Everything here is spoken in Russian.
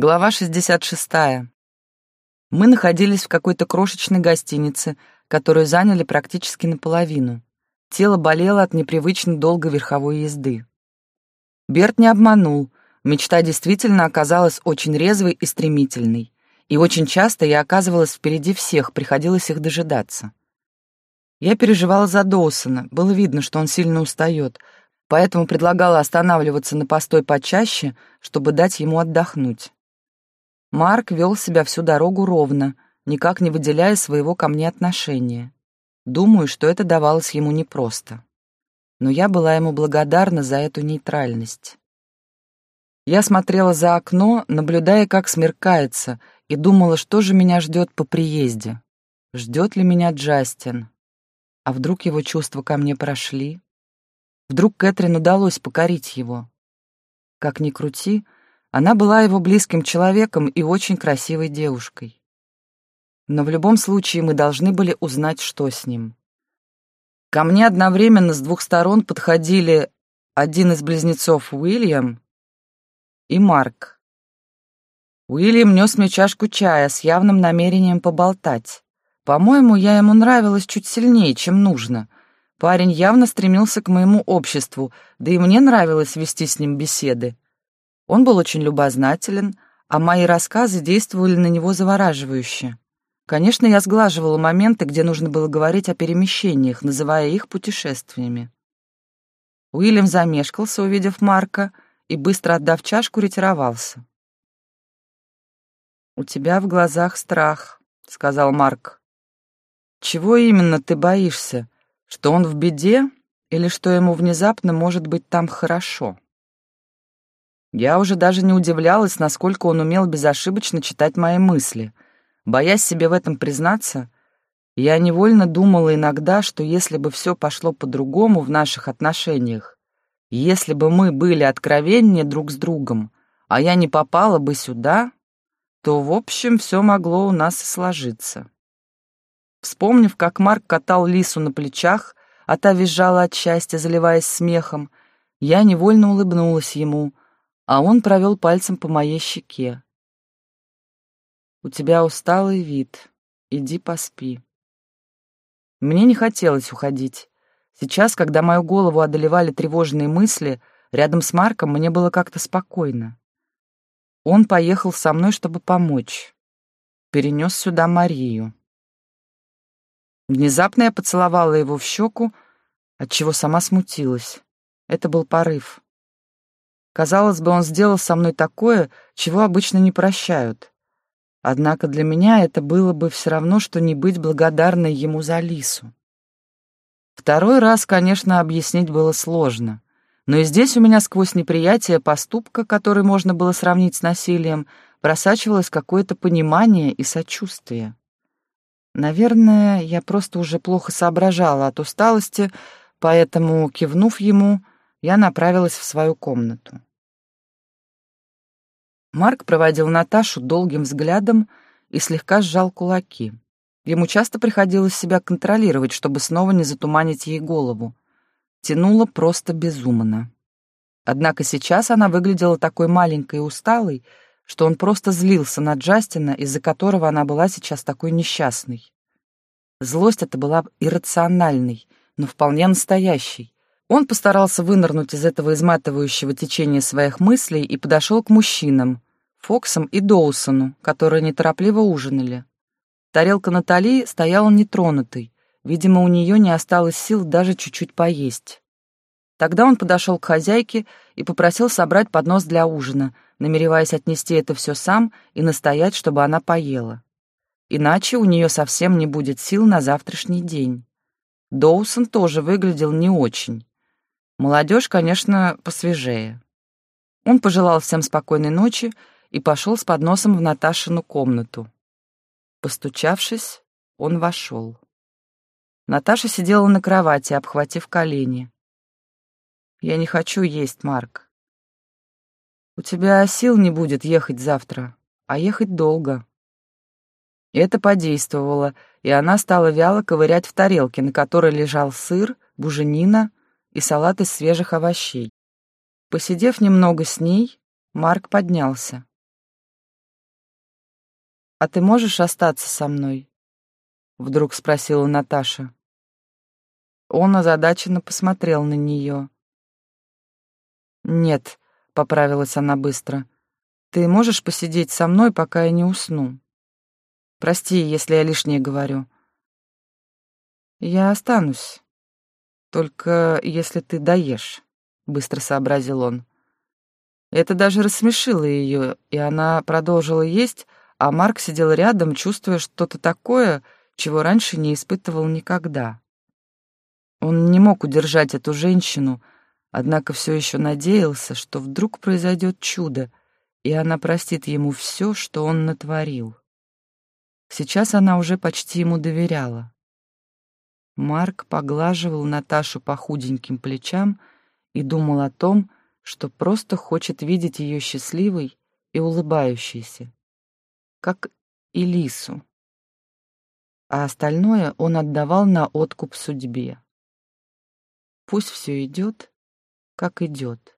Глава 66. Мы находились в какой-то крошечной гостинице, которую заняли практически наполовину. Тело болело от непривычно долгой верховой езды. Берт не обманул. Мечта действительно оказалась очень резвой и стремительной. И очень часто я оказывалась впереди всех, приходилось их дожидаться. Я переживала за Доусона, было видно, что он сильно устает, поэтому предлагала останавливаться на постой почаще, чтобы дать ему отдохнуть. Марк вел себя всю дорогу ровно, никак не выделяя своего ко мне отношения. Думаю, что это давалось ему непросто. Но я была ему благодарна за эту нейтральность. Я смотрела за окно, наблюдая, как смеркается, и думала, что же меня ждет по приезде. Ждет ли меня Джастин? А вдруг его чувства ко мне прошли? Вдруг Кэтрин удалось покорить его? Как ни крути, — она была его близким человеком и очень красивой девушкой. Но в любом случае мы должны были узнать, что с ним. Ко мне одновременно с двух сторон подходили один из близнецов Уильям и Марк. Уильям нес мне чашку чая с явным намерением поболтать. По-моему, я ему нравилась чуть сильнее, чем нужно. Парень явно стремился к моему обществу, да и мне нравилось вести с ним беседы. Он был очень любознателен, а мои рассказы действовали на него завораживающе. Конечно, я сглаживала моменты, где нужно было говорить о перемещениях, называя их путешествиями. Уильям замешкался, увидев Марка, и, быстро отдав чашку, ретировался. «У тебя в глазах страх», — сказал Марк. «Чего именно ты боишься? Что он в беде или что ему внезапно может быть там хорошо?» Я уже даже не удивлялась, насколько он умел безошибочно читать мои мысли. Боясь себе в этом признаться, я невольно думала иногда, что если бы все пошло по-другому в наших отношениях, если бы мы были откровеннее друг с другом, а я не попала бы сюда, то, в общем, все могло у нас и сложиться. Вспомнив, как Марк катал Лису на плечах, а та визжала от счастья, заливаясь смехом, я невольно улыбнулась ему — а он провел пальцем по моей щеке. «У тебя усталый вид. Иди поспи». Мне не хотелось уходить. Сейчас, когда мою голову одолевали тревожные мысли, рядом с Марком мне было как-то спокойно. Он поехал со мной, чтобы помочь. Перенес сюда Марию. Внезапно я поцеловала его в щеку, отчего сама смутилась. Это был порыв. Казалось бы, он сделал со мной такое, чего обычно не прощают. Однако для меня это было бы все равно, что не быть благодарной ему за Лису. Второй раз, конечно, объяснить было сложно. Но и здесь у меня сквозь неприятие поступка, который можно было сравнить с насилием, просачивалось какое-то понимание и сочувствие. Наверное, я просто уже плохо соображала от усталости, поэтому, кивнув ему, я направилась в свою комнату. Марк проводил Наташу долгим взглядом и слегка сжал кулаки. Ему часто приходилось себя контролировать, чтобы снова не затуманить ей голову. Тянуло просто безумно. Однако сейчас она выглядела такой маленькой и усталой, что он просто злился на Джастина, из-за которого она была сейчас такой несчастной. Злость эта была иррациональной, но вполне настоящей. Он постарался вынырнуть из этого изматывающего течения своих мыслей и подошел к мужчинам, Фоксом и Доусону, которые неторопливо ужинали. Тарелка Натали стояла нетронутой, видимо, у нее не осталось сил даже чуть-чуть поесть. Тогда он подошел к хозяйке и попросил собрать поднос для ужина, намереваясь отнести это все сам и настоять, чтобы она поела. Иначе у нее совсем не будет сил на завтрашний день. Доусон тоже выглядел не очень. Молодежь, конечно, посвежее. Он пожелал всем спокойной ночи и пошел с подносом в Наташину комнату. Постучавшись, он вошел. Наташа сидела на кровати, обхватив колени. «Я не хочу есть, Марк. У тебя сил не будет ехать завтра, а ехать долго». Это подействовало, и она стала вяло ковырять в тарелке, на которой лежал сыр, буженина и салат из свежих овощей. Посидев немного с ней, Марк поднялся. «А ты можешь остаться со мной?» — вдруг спросила Наташа. Он озадаченно посмотрел на нее. «Нет», — поправилась она быстро, — «ты можешь посидеть со мной, пока я не усну? Прости, если я лишнее говорю». «Я останусь, только если ты доешь», — быстро сообразил он. Это даже рассмешило ее, и она продолжила есть, а Марк сидел рядом, чувствуя что-то такое, чего раньше не испытывал никогда. Он не мог удержать эту женщину, однако все еще надеялся, что вдруг произойдет чудо, и она простит ему все, что он натворил. Сейчас она уже почти ему доверяла. Марк поглаживал Наташу по худеньким плечам и думал о том, что просто хочет видеть ее счастливой и улыбающейся, как и Лису. А остальное он отдавал на откуп судьбе. Пусть все идет, как идет.